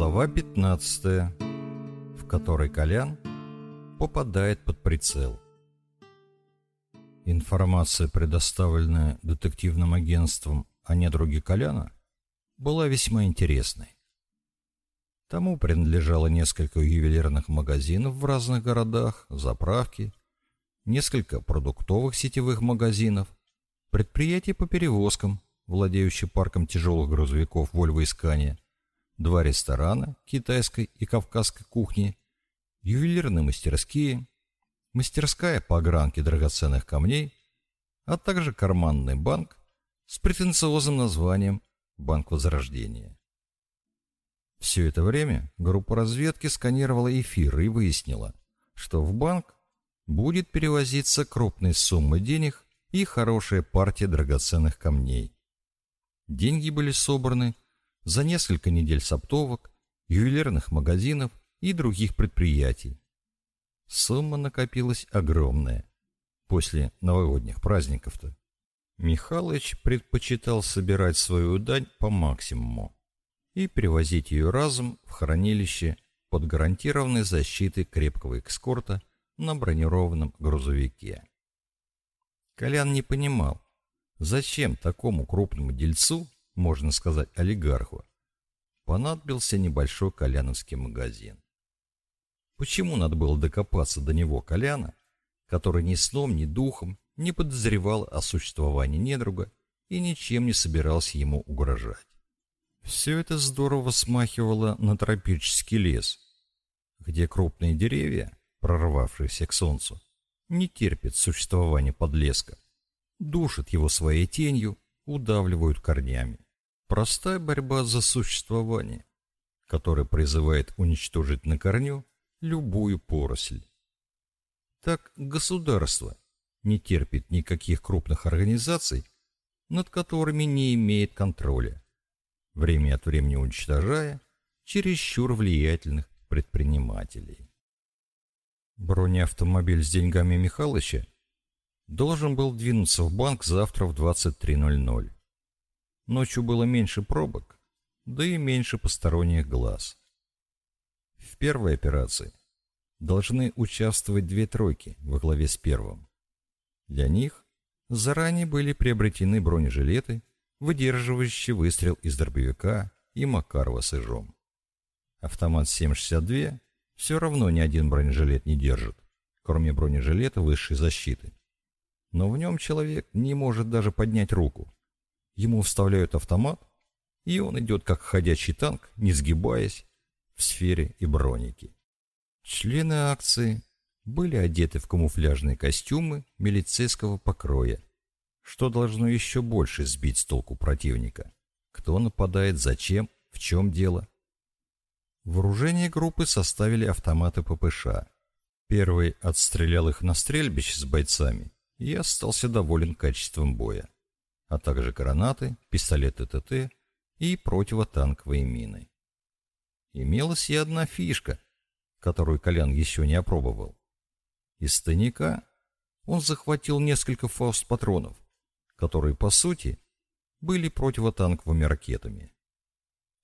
Глава 15, в которой Колян попадает под прицел. Информация, предоставленная детективным агентством о недруге Коляна, была весьма интересной. Тому принадлежало несколько ювелирных магазинов в разных городах, заправки, несколько продуктовых сетевых магазинов, предприятий по перевозкам, владеющие парком тяжелых грузовиков и Scania, два ресторана китайской и кавказской кухни, ювелирные мастерские, мастерская по огранке драгоценных камней, а также карманный банк с претенциозным названием «Банк Возрождения». Все это время группа разведки сканировала эфир и выяснила, что в банк будет перевозиться крупная сумма денег и хорошая партия драгоценных камней. Деньги были собраны за несколько недель с ювелирных магазинов и других предприятий. Сумма накопилась огромная. После новогодних праздников-то. Михалыч предпочитал собирать свою дань по максимуму и перевозить ее разом в хранилище под гарантированной защитой крепкого экскорта на бронированном грузовике. Колян не понимал, зачем такому крупному дельцу можно сказать, олигарху, понадобился небольшой коляновский магазин. Почему надо было докопаться до него Коляна, который ни сном, ни духом не подозревал о существовании недруга и ничем не собирался ему угрожать? Все это здорово смахивало на тропический лес, где крупные деревья, прорвавшиеся к солнцу, не терпят существования подлеска, душат его своей тенью, удавливают корнями. Простая борьба за существование, которая призывает уничтожить на корню любую поросль. Так государство не терпит никаких крупных организаций, над которыми не имеет контроля, время от времени уничтожая чересчур влиятельных предпринимателей. Бронеавтомобиль с деньгами Михалыча должен был двинуться в банк завтра в 23.00. Ночью было меньше пробок, да и меньше посторонних глаз. В первой операции должны участвовать две тройки во главе с первым. Для них заранее были приобретены бронежилеты, выдерживающие выстрел из дробовика и Макарова с ижом. Автомат 7,62 все равно ни один бронежилет не держит, кроме бронежилета высшей защиты. Но в нем человек не может даже поднять руку, Ему вставляют автомат, и он идет как ходячий танк, не сгибаясь, в сфере и броники. Члены акции были одеты в камуфляжные костюмы милицейского покроя, что должно еще больше сбить с толку противника. Кто нападает, зачем, в чем дело. Вооружение группы составили автоматы ППШ. Первый отстрелял их на стрельбище с бойцами и остался доволен качеством боя а также гранаты, пистолеты ТТ и противотанковые мины. Имелась и одна фишка, которую Колян еще не опробовал. Из тайника он захватил несколько фауст-патронов, которые, по сути, были противотанковыми ракетами.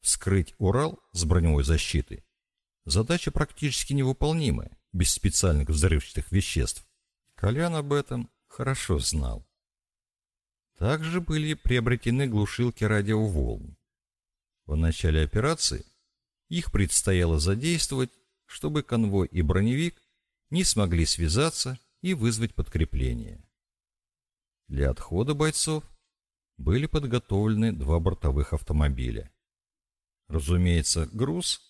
Вскрыть Урал с броневой защитой – задача практически невыполнимая, без специальных взрывчатых веществ. Колян об этом хорошо знал. Также были приобретены глушилки радиоволн. В начале операции их предстояло задействовать, чтобы конвой и броневик не смогли связаться и вызвать подкрепление. Для отхода бойцов были подготовлены два бортовых автомобиля. Разумеется, груз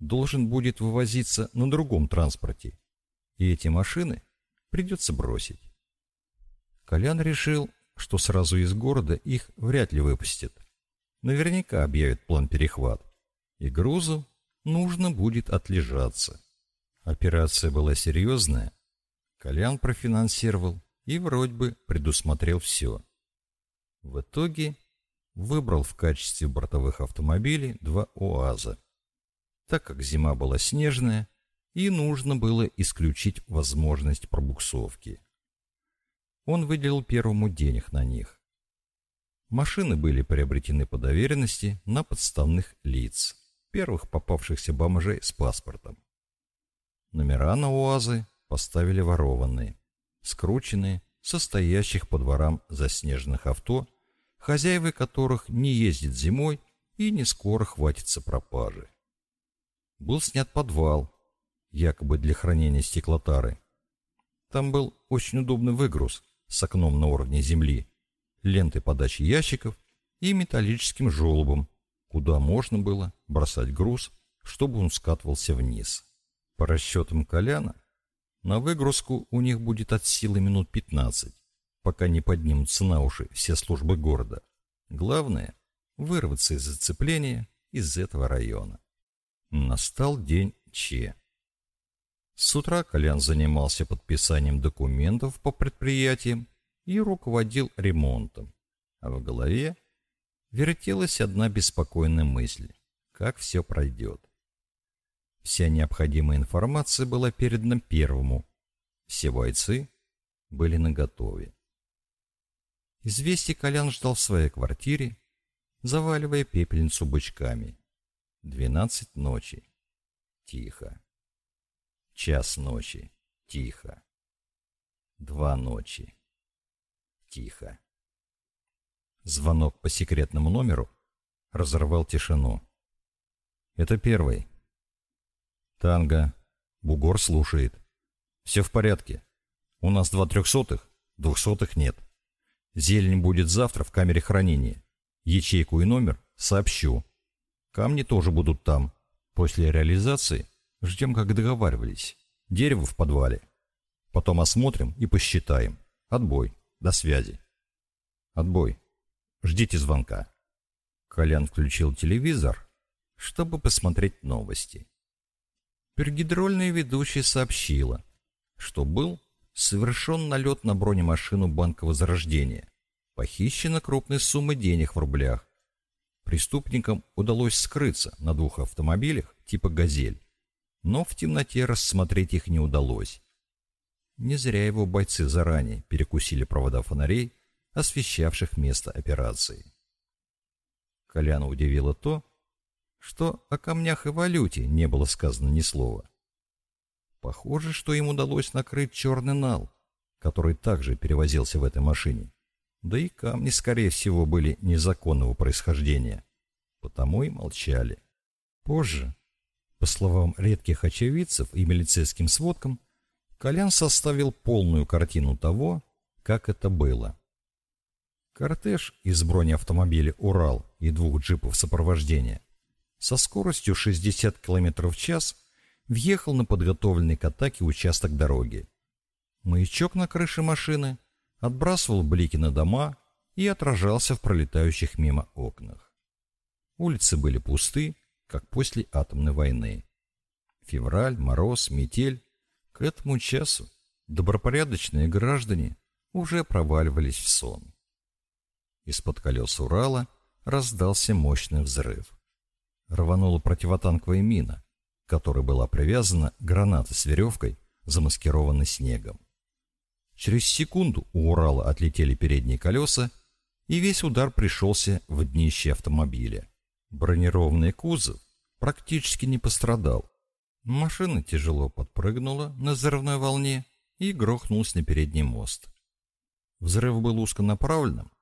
должен будет вывозиться на другом транспорте, и эти машины придется бросить. Колян решил что сразу из города их вряд ли выпустят. Наверняка объявят план перехват. И грузу нужно будет отлежаться. Операция была серьезная. Колян профинансировал и вроде бы предусмотрел все. В итоге выбрал в качестве бортовых автомобилей два УАЗа. Так как зима была снежная, и нужно было исключить возможность пробуксовки он выделил первому денег на них. Машины были приобретены по доверенности на подставных лиц. первых попавшихся бомжей с паспортом. Номера на УАЗы поставили ворованные, скрученные, состоящих по дворам заснеженных авто, хозяева которых не ездят зимой и не скоро хватится пропажи. Был снят подвал, якобы для хранения стеклотары. Там был очень удобный выгруз с окном на уровне земли, лентой подачи ящиков и металлическим желобом, куда можно было бросать груз, чтобы он скатывался вниз. По расчетам Коляна, на выгрузку у них будет от силы минут 15, пока не поднимутся на уши все службы города. Главное — вырваться из зацепления из этого района. Настал день Че. С утра Колян занимался подписанием документов по предприятиям и руководил ремонтом, а в голове вертелась одна беспокойная мысль — как все пройдет. Вся необходимая информация была передана первому. Все бойцы были наготове. Известие Колян ждал в своей квартире, заваливая пепельницу бычками. Двенадцать ночи. Тихо. Час ночи. Тихо. Два ночи. Тихо. Звонок по секретному номеру разорвал тишину. «Это первый». «Танго. Бугор слушает. Все в порядке. У нас два трехсотых, двухсотых нет. Зелень будет завтра в камере хранения. Ячейку и номер сообщу. Камни тоже будут там. После реализации ждем, как договаривались. Дерево в подвале. Потом осмотрим и посчитаем. Отбой. До связи. Отбой. Ждите звонка. Колян включил телевизор, чтобы посмотреть новости. Пергидрольная ведущая сообщила, что был совершен налет на бронемашину Банка Возрождения. Похищена крупная сумма денег в рублях. Преступникам удалось скрыться на двух автомобилях типа «Газель», но в темноте рассмотреть их не удалось. Не зря его бойцы заранее перекусили провода фонарей освещавших место операции. Коляна удивило то, что о камнях и валюте не было сказано ни слова. Похоже, что им удалось накрыть черный нал, который также перевозился в этой машине. Да и камни, скорее всего, были незаконного происхождения, потому и молчали. Позже, по словам редких очевидцев и милицейским сводкам, Колян составил полную картину того, как это было. Кортеж из бронеавтомобиля «Урал» и двух джипов сопровождения со скоростью 60 км в час въехал на подготовленный к атаке участок дороги. Маячок на крыше машины отбрасывал блики на дома и отражался в пролетающих мимо окнах. Улицы были пусты, как после атомной войны. Февраль, мороз, метель. К этому часу добропорядочные граждане уже проваливались в сон. Из-под колес Урала раздался мощный взрыв. Рванула противотанковая мина, к которой была привязана граната с веревкой, замаскированной снегом. Через секунду у Урала отлетели передние колеса, и весь удар пришелся в днище автомобиля. Бронированный кузов практически не пострадал. Машина тяжело подпрыгнула на взрывной волне и грохнулась на передний мост. Взрыв был узконаправленным,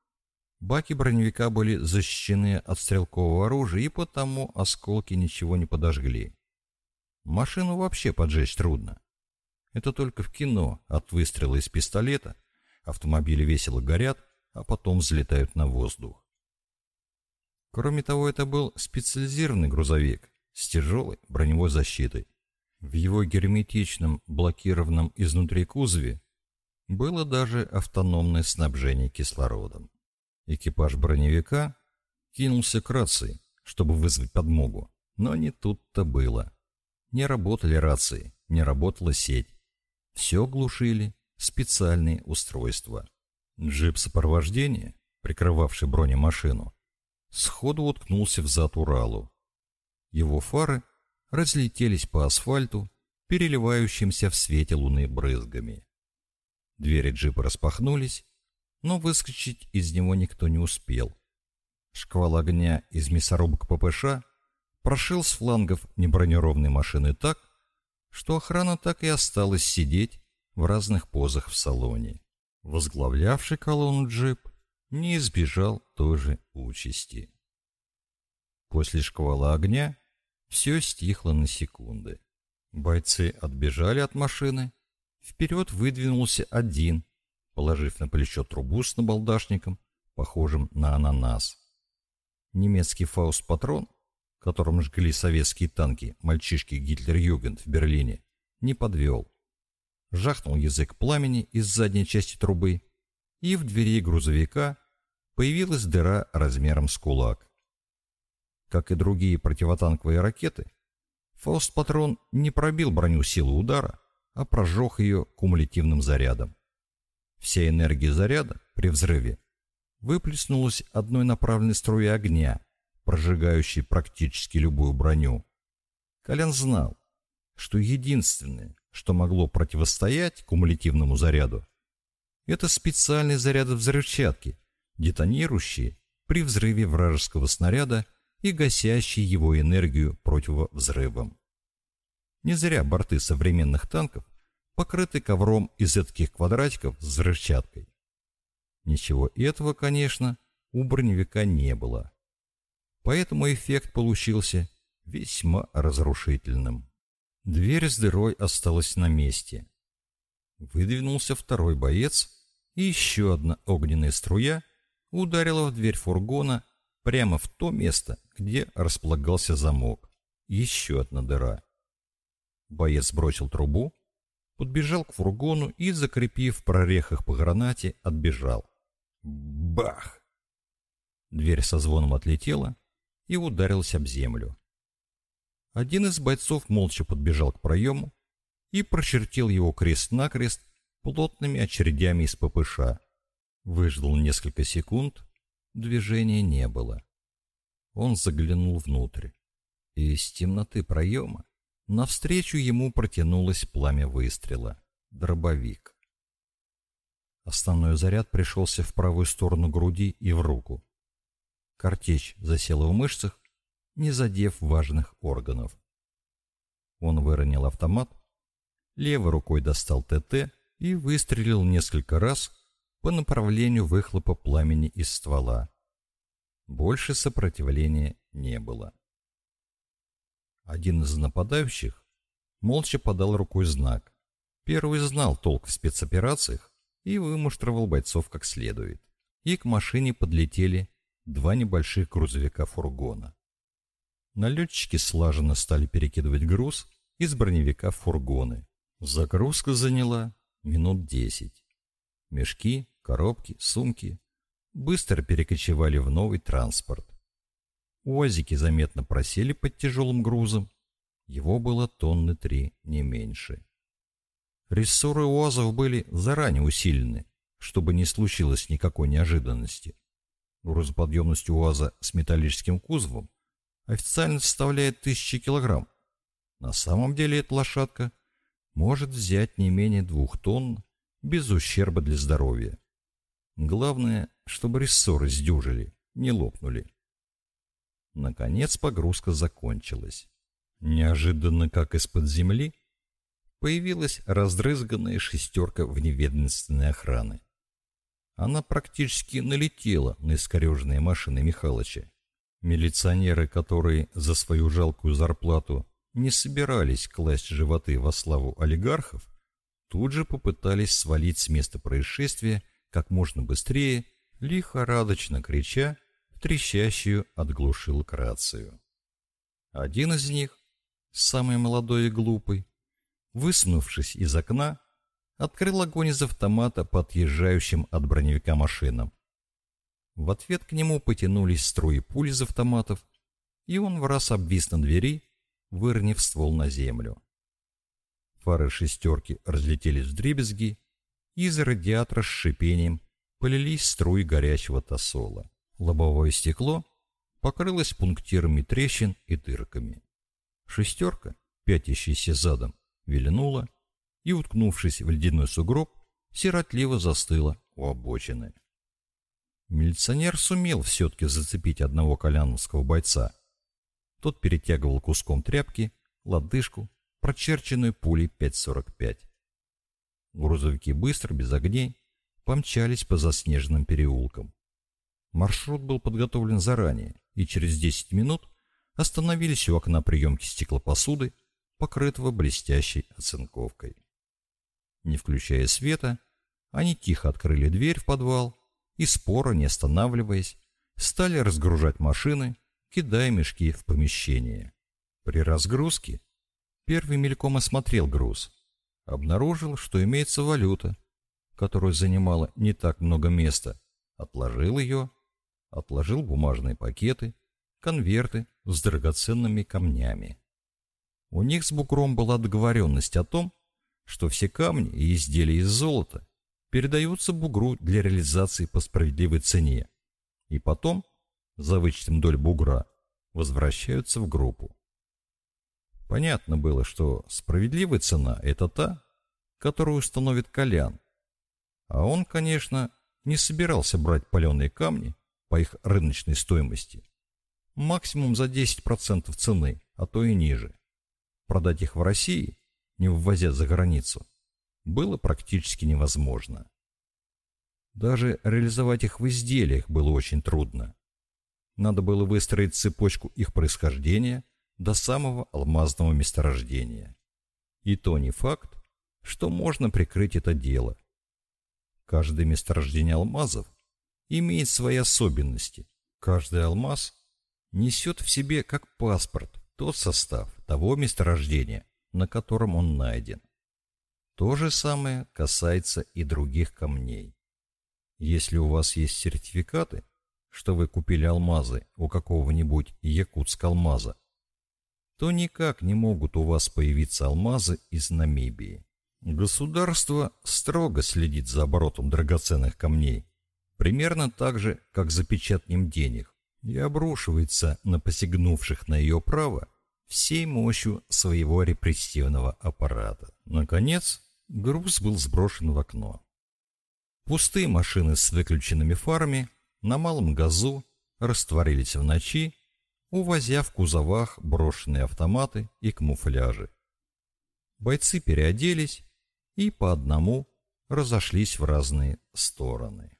Баки броневика были защищены от стрелкового оружия, и потому осколки ничего не подожгли. Машину вообще поджечь трудно. Это только в кино от выстрела из пистолета автомобили весело горят, а потом взлетают на воздух. Кроме того, это был специализированный грузовик с тяжелой броневой защитой. В его герметичном, блокированном изнутри кузове было даже автономное снабжение кислородом. Экипаж броневика кинулся к рации, чтобы вызвать подмогу, но не тут-то было. Не работали рации, не работала сеть. Все глушили специальные устройства. Джип сопровождения, прикрывавший бронемашину, сходу уткнулся в зад Уралу. Его фары разлетелись по асфальту, переливающимся в свете луны брызгами. Двери джипа распахнулись, но выскочить из него никто не успел. Шквал огня из мясорубок ППШ прошил с флангов небронированной машины так, что охрана так и осталась сидеть в разных позах в салоне. Возглавлявший колонну джип не избежал той же участи. После шквала огня все стихло на секунды. Бойцы отбежали от машины. Вперед выдвинулся один, положив на плечо трубу с набалдашником, похожим на ананас. Немецкий фауст-патрон, которым жгли советские танки мальчишки Гитлер-Югент в Берлине, не подвел. Жахнул язык пламени из задней части трубы, и в двери грузовика появилась дыра размером с кулак. Как и другие противотанковые ракеты, Фауст-патрон не пробил броню силы удара, а прожег ее кумулятивным зарядом. Вся энергия заряда при взрыве выплеснулась одной направленной струей огня, прожигающей практически любую броню. Колян знал, что единственное, что могло противостоять кумулятивному заряду, это специальные заряды взрывчатки, детонирующие при взрыве вражеского снаряда и гасящие его энергию противовзрывом. Не зря борты современных танков покрыты ковром из этих квадратиков с взрывчаткой. Ничего этого, конечно, у броневика не было. Поэтому эффект получился весьма разрушительным. Дверь с дырой осталась на месте. Выдвинулся второй боец, и еще одна огненная струя ударила в дверь фургона прямо в то место, где располагался замок. Еще одна дыра. Боец бросил трубу, подбежал к фургону и, закрепив прорехах по гранате, отбежал. Бах! Дверь со звоном отлетела и ударилась об землю. Один из бойцов молча подбежал к проему и прочертил его крест-накрест плотными очередями из ППШ. Выждал несколько секунд, движения не было. Он заглянул внутрь, и из темноты проема навстречу ему протянулось пламя выстрела. Дробовик. Основной заряд пришелся в правую сторону груди и в руку. Картечь засела в мышцах, не задев важных органов. Он выронил автомат, левой рукой достал ТТ и выстрелил несколько раз по направлению выхлопа пламени из ствола. Больше сопротивления не было. Один из нападающих молча подал рукой знак. Первый знал толк в спецоперациях и вымуштровал бойцов как следует. И к машине подлетели два небольших грузовика-фургона. Налетчики слаженно стали перекидывать груз из броневика в фургоны. Загрузка заняла минут десять. Мешки, коробки, сумки быстро перекочевали в новый транспорт. Уазики заметно просели под тяжелым грузом. Его было тонны три, не меньше. Рессоры УАЗов были заранее усилены, чтобы не случилось никакой неожиданности. Грузоподъемность УАЗа с металлическим кузовом официально составляет тысячи килограмм. На самом деле эта лошадка может взять не менее двух тонн без ущерба для здоровья. Главное, чтобы рессоры сдюжили, не лопнули. Наконец погрузка закончилась. Неожиданно, как из-под земли, появилась раздрызганная шестерка вневедомственной охраны. Она практически налетела на искореженные машины Михалыча. Милиционеры, которые за свою жалкую зарплату не собирались класть животы во славу олигархов, тут же попытались свалить с места происшествия как можно быстрее, лихорадочно крича в трещащую от глушилок. Один из них, самый молодой и глупый, высунувшись из окна, открыл огонь из автомата по отъезжающим от броневика машинам. В ответ к нему потянулись струи пуль из автоматов, и он в раз обвис на двери, выронив ствол на землю. Фары шестерки разлетелись в дребезги, из радиатора с шипением полились струи горячего тосола. Лобовое стекло покрылось пунктирами трещин и дырками. Шестерка, пятящаяся задом, вильнула и, уткнувшись в ледяной сугроб, сиротливо застыла у обочины. Милиционер сумел все-таки зацепить одного коляновского бойца. Тот перетягивал куском тряпки лодыжку, прочерченную пулей 5.45. Грузовики быстро, без огней, помчались по заснеженным переулкам. Маршрут был подготовлен заранее, и через 10 минут остановились у окна приемки стеклопосуды, покрытого блестящей оцинковкой. Не включая света, они тихо открыли дверь в подвал и, споро не останавливаясь, стали разгружать машины, кидая мешки в помещение. При разгрузке первый мельком осмотрел груз, обнаружил, что имеется валюта, которая занимала не так много места, отложил ее, отложил бумажные пакеты, конверты с драгоценными камнями. У них с Букром была договоренность о том, что все камни и изделия из золота передаются бугру для реализации по справедливой цене, и потом, за вычетом доль бугра, возвращаются в группу. Понятно было, что справедливая цена – это та, которую установит Колян. А он, конечно, не собирался брать паленые камни по их рыночной стоимости. Максимум за 10% цены, а то и ниже. Продать их в России, не ввозя за границу, было практически невозможно. Даже реализовать их в изделиях было очень трудно. Надо было выстроить цепочку их происхождения до самого алмазного месторождения. И то не факт, что можно прикрыть это дело. Каждое месторождение алмазов имеет свои особенности. Каждый алмаз несет в себе как паспорт тот состав того месторождения, на котором он найден. То же самое касается и других камней. Если у вас есть сертификаты, что вы купили алмазы у какого-нибудь якутск-алмаза, то никак не могут у вас появиться алмазы из Намибии. Государство строго следит за оборотом драгоценных камней, примерно так же, как за печатанием денег, и обрушивается на посягнувших на ее право всей мощью своего репрессивного аппарата. Наконец, груз был сброшен в окно. Пустые машины с выключенными фарами на малом газу растворились в ночи, увозя в кузовах брошенные автоматы и камуфляжи. Бойцы переоделись и по одному разошлись в разные стороны.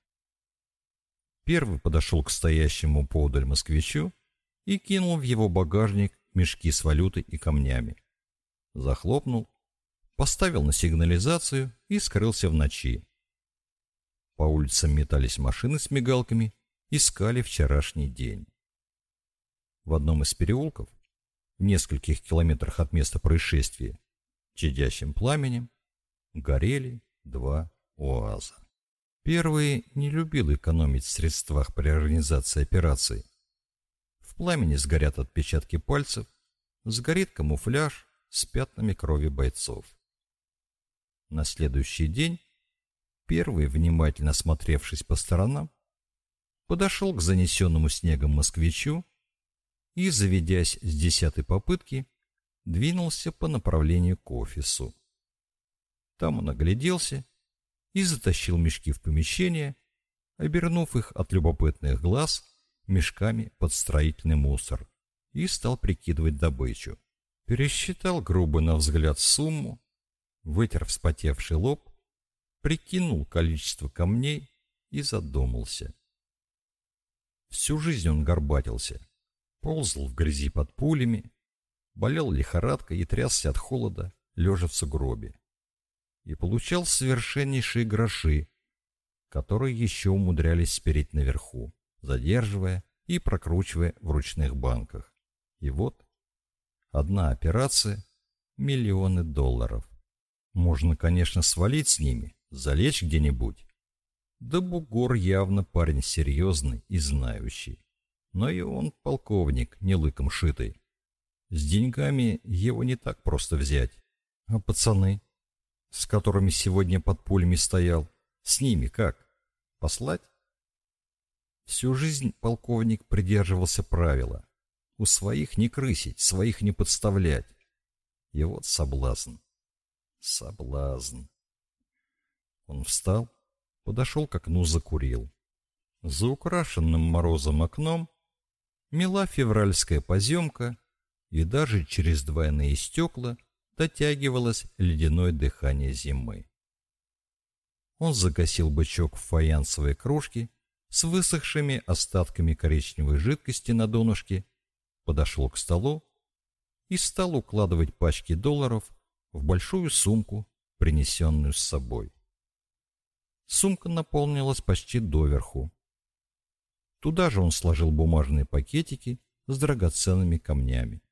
Первый подошел к стоящему поодаль москвичу и кинул в его багажник мешки с валютой и камнями. Захлопнул, поставил на сигнализацию и скрылся в ночи. По улицам метались машины с мигалками, искали вчерашний день. В одном из переулков, в нескольких километрах от места происшествия, чадящим пламенем, горели два УАЗа. Первый не любил экономить в средствах при организации операции, пламени сгорят отпечатки пальцев, сгорит камуфляж с пятнами крови бойцов. На следующий день первый, внимательно смотревшись по сторонам, подошел к занесенному снегом москвичу и, заведясь с десятой попытки, двинулся по направлению к офису. Там он огляделся и затащил мешки в помещение, обернув их от любопытных глаз мешками под строительный мусор и стал прикидывать добычу. Пересчитал грубо на взгляд сумму, вытер вспотевший лоб, прикинул количество камней и задумался. Всю жизнь он горбатился, ползал в грязи под пулями, болел лихорадкой и трясся от холода, лежа в сугробе. И получал совершеннейшие гроши, которые еще умудрялись спереть наверху задерживая и прокручивая в ручных банках. И вот одна операция – миллионы долларов. Можно, конечно, свалить с ними, залечь где-нибудь. Да Бугор явно парень серьезный и знающий. Но и он полковник, не лыком шитый. С деньгами его не так просто взять. А пацаны, с которыми сегодня под пулями стоял, с ними как? Послать? Всю жизнь полковник придерживался правила. У своих не крысить, своих не подставлять. И вот соблазн. Соблазн. Он встал, подошел к окну, закурил. За украшенным морозом окном мела февральская поземка и даже через двойные стекла дотягивалось ледяное дыхание зимы. Он загасил бычок в фаянсовой кружке с высохшими остатками коричневой жидкости на донышке, подошел к столу и стал укладывать пачки долларов в большую сумку, принесенную с собой. Сумка наполнилась почти доверху. Туда же он сложил бумажные пакетики с драгоценными камнями.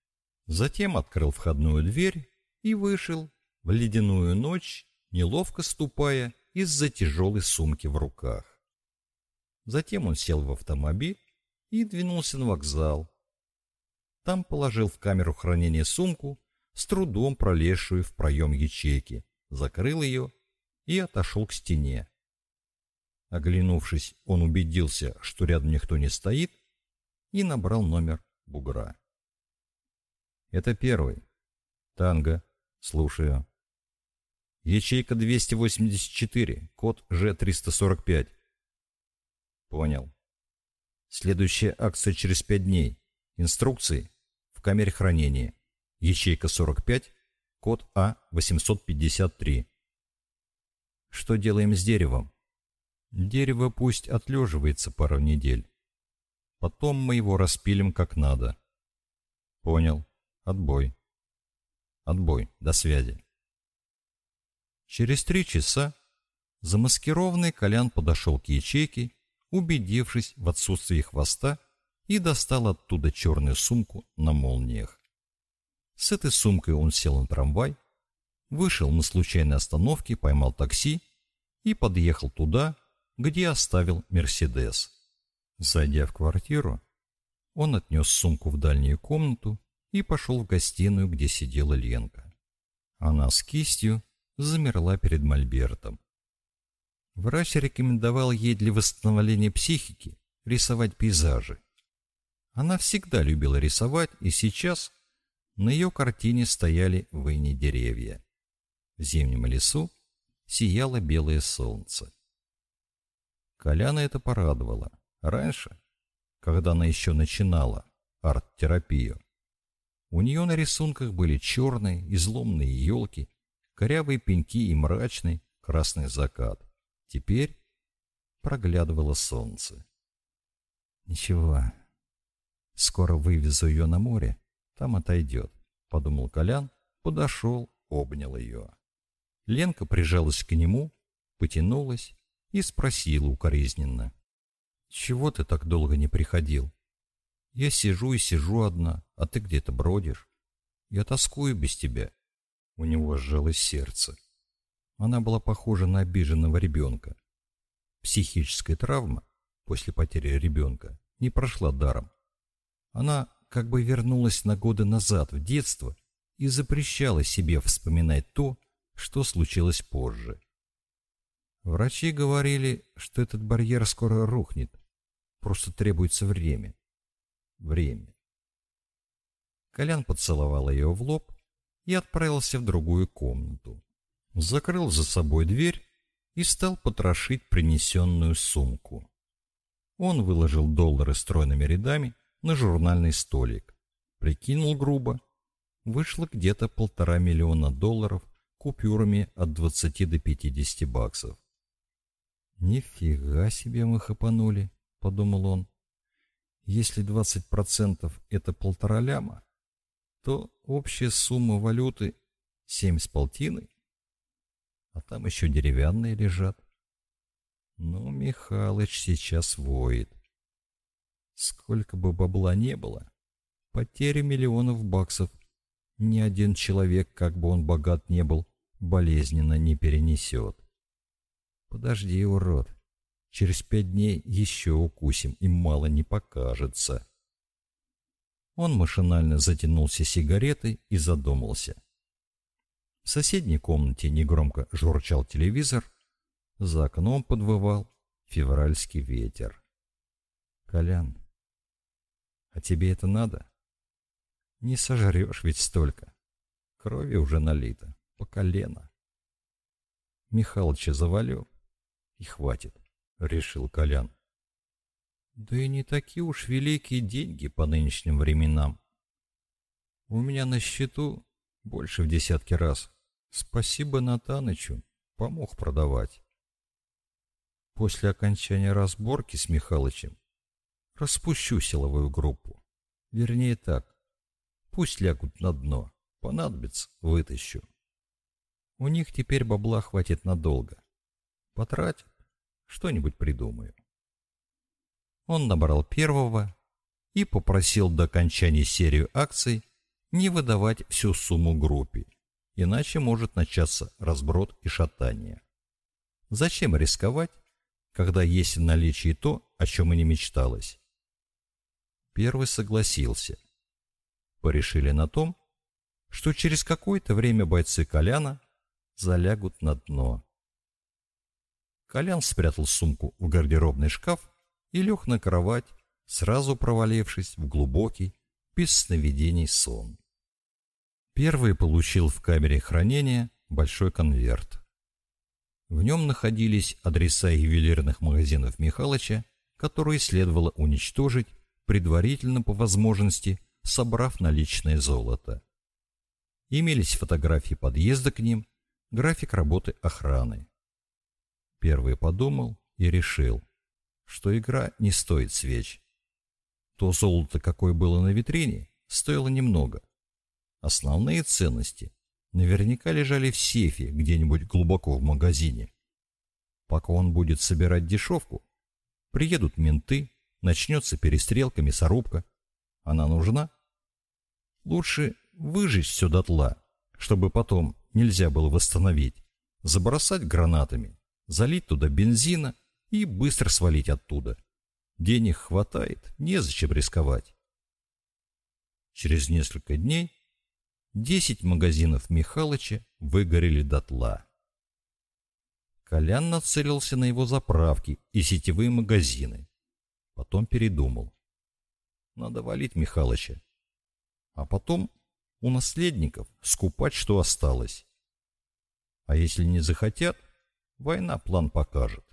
Затем открыл входную дверь и вышел в ледяную ночь, неловко ступая из-за тяжелой сумки в руках. Затем он сел в автомобиль и двинулся на вокзал. Там положил в камеру хранения сумку, с трудом пролезшую в проем ячейки, закрыл ее и отошел к стене. Оглянувшись, он убедился, что рядом никто не стоит, и набрал номер бугра. «Это первый. Танго. Слушаю. Ячейка 284, код Ж-345». «Понял. Следующая акция через пять дней. Инструкции в камере хранения. Ячейка 45, код А-853». «Что делаем с деревом?» Дерево пусть отлеживается пару недель. Потом мы его распилим как надо. Понял. Отбой. Отбой. До связи. Через три часа замаскированный Колян подошел к ячейке, убедившись в отсутствии хвоста, и достал оттуда черную сумку на молниях. С этой сумкой он сел на трамвай, вышел на случайной остановке, поймал такси и подъехал туда, где оставил Мерседес. Зайдя в квартиру, он отнес сумку в дальнюю комнату и пошел в гостиную, где сидела Ленка. Она с кистью замерла перед мольбертом. Врач рекомендовал ей для восстановления психики рисовать пейзажи. Она всегда любила рисовать, и сейчас на ее картине стояли в деревья. В зимнем лесу сияло белое солнце. Коляна это порадовало. Раньше, когда она еще начинала арт-терапию, у нее на рисунках были черные, изломные елки, корявые пеньки и мрачный красный закат. Теперь проглядывало солнце. Ничего, скоро вывезу ее на море, там отойдет, подумал Колян, подошел, обнял ее. Ленка прижалась к нему, потянулась и спросила укоризненно. «Чего ты так долго не приходил? Я сижу и сижу одна, а ты где-то бродишь. Я тоскую без тебя». У него сжалось сердце. Она была похожа на обиженного ребенка. Психическая травма после потери ребенка не прошла даром. Она как бы вернулась на годы назад в детство и запрещала себе вспоминать то, что случилось позже. Врачи говорили, что этот барьер скоро рухнет. Просто требуется время. Время. Колян поцеловал ее в лоб и отправился в другую комнату. Закрыл за собой дверь и стал потрошить принесенную сумку. Он выложил доллары стройными рядами на журнальный столик. Прикинул грубо. Вышло где-то полтора миллиона долларов купюрами от 20 до 50 баксов. «Нифига себе мы хапанули», — подумал он. «Если 20% это полтора ляма, то общая сумма валюты семь с полтиной, а там еще деревянные лежат. Ну, Михалыч сейчас воет. Сколько бы бабла не было, потери миллионов баксов ни один человек, как бы он богат не был, болезненно не перенесет. Подожди, урод. Через пять дней еще укусим, и мало не покажется. Он машинально затянулся сигаретой и задумался. В соседней комнате негромко журчал телевизор, за окном подвывал февральский ветер. Колян, а тебе это надо? Не сожрешь ведь столько. Крови уже налито, по колено. Михалыча завалю, и хватит, решил Колян. Да и не такие уж великие деньги по нынешним временам. У меня на счету больше в десятки раз. Спасибо Натанычу, помог продавать. После окончания разборки с Михалычем распущу силовую группу. Вернее так, пусть лягут на дно, понадобится, вытащу. У них теперь бабла хватит надолго. Потратят, что-нибудь придумаю. Он набрал первого и попросил до окончания серию акций не выдавать всю сумму группе, иначе может начаться разброд и шатание. Зачем рисковать, когда есть в наличии то, о чем и не мечталось? Первый согласился. Порешили на том, что через какое-то время бойцы Коляна залягут на дно. Колян спрятал сумку в гардеробный шкаф и лег на кровать, сразу провалившись в глубокий, без сновидений сон. Первый получил в камере хранения большой конверт. В нем находились адреса ювелирных магазинов Михалыча, которые следовало уничтожить, предварительно по возможности собрав наличное золото. Имелись фотографии подъезда к ним, график работы охраны. Первый подумал и решил, что игра не стоит свеч. То золото, какое было на витрине, стоило немного. Основные ценности наверняка лежали в сейфе где-нибудь глубоко в магазине. Пока он будет собирать дешевку, приедут менты, начнется перестрелка, мясорубка. Она нужна? Лучше выжечь все дотла, чтобы потом нельзя было восстановить, забросать гранатами, залить туда бензина и быстро свалить оттуда. Денег хватает, незачем рисковать. Через несколько дней десять магазинов Михалыча выгорели дотла. Колян нацелился на его заправки и сетевые магазины. Потом передумал. Надо валить Михалыча. А потом у наследников скупать, что осталось. А если не захотят, война план покажет.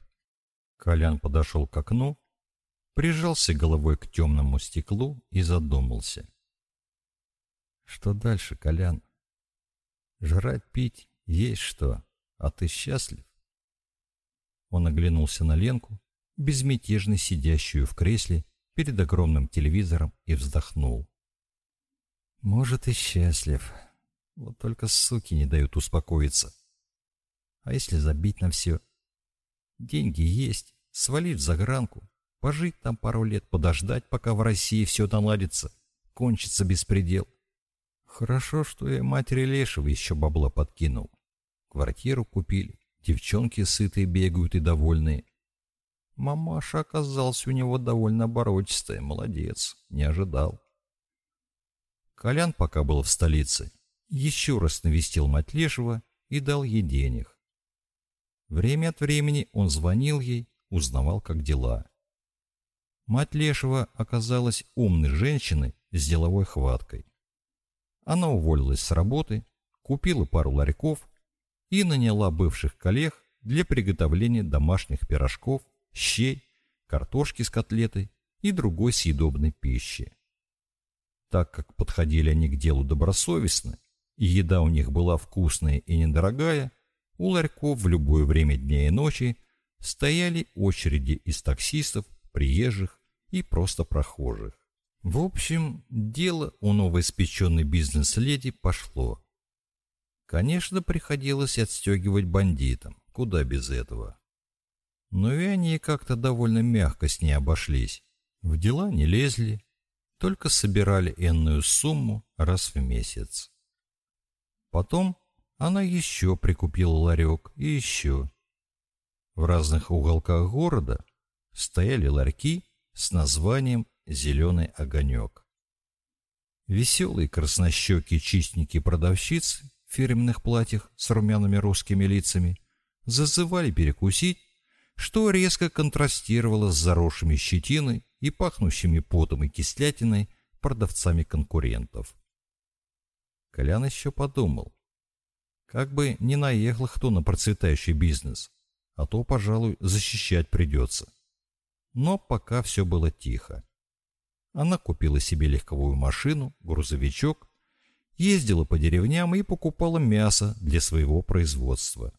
Колян подошел к окну, прижался головой к темному стеклу и задумался. Что дальше, Колян? Жрать, пить, есть что, а ты счастлив? Он оглянулся на Ленку, безмятежно сидящую в кресле перед огромным телевизором, и вздохнул. Может, и счастлив. Вот только суки не дают успокоиться. А если забить на все? Деньги есть, свалить в загранку, пожить там пару лет, подождать, пока в России все наладится, кончится беспредел. Хорошо, что я матери Лешего еще бабла подкинул. Квартиру купили, девчонки сытые бегают и довольные. Мамаша оказалась у него довольно оборотистая, молодец, не ожидал. Колян, пока был в столице, еще раз навестил мать Лешего и дал ей денег. Время от времени он звонил ей, узнавал, как дела. Мать Лешего оказалась умной женщиной с деловой хваткой. Она уволилась с работы, купила пару ларьков и наняла бывших коллег для приготовления домашних пирожков, щей, картошки с котлетой и другой съедобной пищи. Так как подходили они к делу добросовестно, и еда у них была вкусная и недорогая, у ларьков в любое время дня и ночи стояли очереди из таксистов, приезжих и просто прохожих. В общем, дело у новоиспеченной бизнес-леди пошло. Конечно, приходилось отстегивать бандитам, куда без этого. Но и они как-то довольно мягко с ней обошлись. В дела не лезли, только собирали энную сумму раз в месяц. Потом она еще прикупила ларек и еще. В разных уголках города стояли ларьки с названием «Зеленый огонек». Веселые краснощекие чистенькие продавщицы в фирменных платьях с румяными русскими лицами зазывали перекусить, что резко контрастировало с заросшими щетиной и пахнущими потом и кислятиной продавцами конкурентов. Колян еще подумал, как бы не наехал кто на процветающий бизнес, а то, пожалуй, защищать придется. Но пока все было тихо. Она купила себе легковую машину, грузовичок ездила по деревням и покупала мясо для своего производства.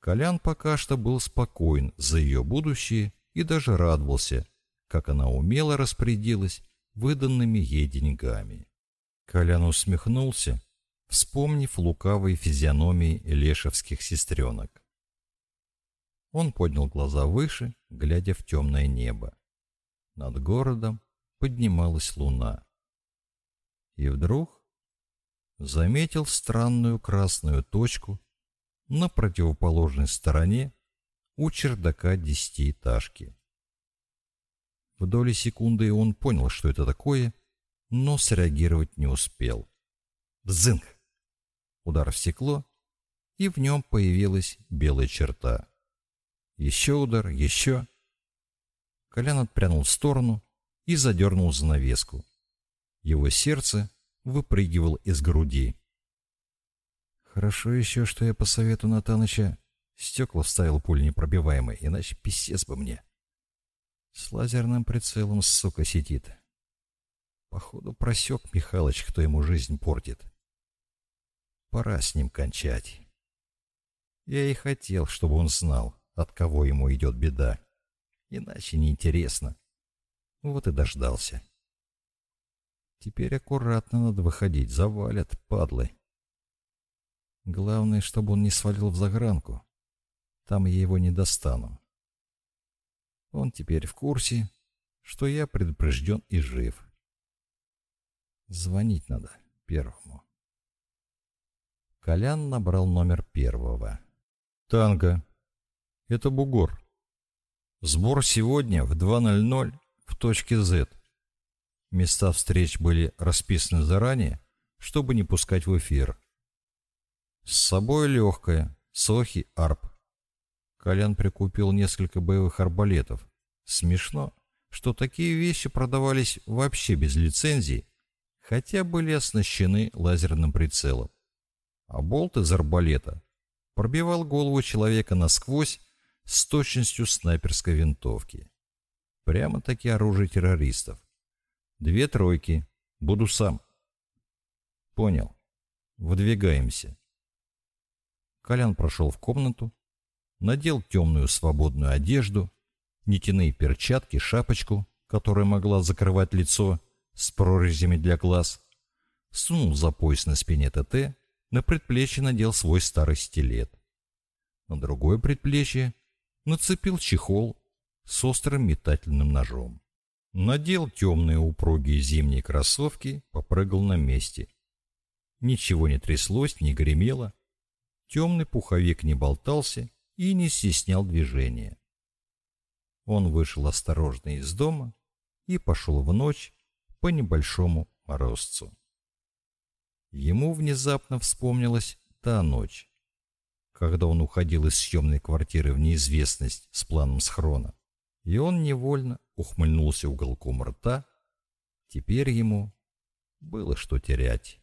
Колян пока что был спокоен за ее будущее и даже радовался, как она умело распорядилась выданными ей деньгами. Колян усмехнулся, вспомнив лукавые физиономии лешевских сестренок. Он поднял глаза выше, глядя в темное небо. Над городом поднималась луна. И вдруг заметил странную красную точку на противоположной стороне у чердака десятиэтажки. В доли секунды он понял, что это такое, но среагировать не успел. Бзынг! Удар в стекло, и в нем появилась белая черта. Еще удар, еще. Колян отпрянул в сторону и задернул занавеску. Его сердце выпрыгивало из груди. Хорошо еще, что я по совету Натаныча стекла вставил пуль непробиваемый, иначе писец бы мне. С лазерным прицелом, сука, сидит. Походу, просек Михалыч, кто ему жизнь портит. Пора с ним кончать. Я и хотел, чтобы он знал, от кого ему идет беда. Иначе неинтересно. Вот и дождался. Теперь аккуратно надо выходить, завалят, падлы. Главное, чтобы он не свалил в загранку. Там я его не достану. Он теперь в курсе, что я предупрежден и жив. Звонить надо первому. Колян набрал номер первого. «Танго. Это Бугор. Сбор сегодня в 2.00 в точке Z. Места встреч были расписаны заранее, чтобы не пускать в эфир. С собой легкая, сохи, арп. Колян прикупил несколько боевых арбалетов. Смешно, что такие вещи продавались вообще без лицензии, хотя были оснащены лазерным прицелом. А болт из арбалета пробивал голову человека насквозь с точностью снайперской винтовки. Прямо-таки оружие террористов. Две тройки. Буду сам. Понял. Выдвигаемся. Колян прошел в комнату, надел темную свободную одежду, нитяные перчатки, шапочку, которая могла закрывать лицо с прорезями для глаз, сунул за пояс на спине ТТ, на предплечье надел свой старый стилет. На другое предплечье нацепил чехол с острым метательным ножом. Надел темные упругие зимние кроссовки, попрыгал на месте. Ничего не тряслось, не гремело, Темный пуховик не болтался и не стеснял движения. Он вышел осторожно из дома и пошел в ночь по небольшому морозцу. Ему внезапно вспомнилась та ночь, когда он уходил из съемной квартиры в неизвестность с планом схрона, и он невольно ухмыльнулся уголком рта. Теперь ему было что терять.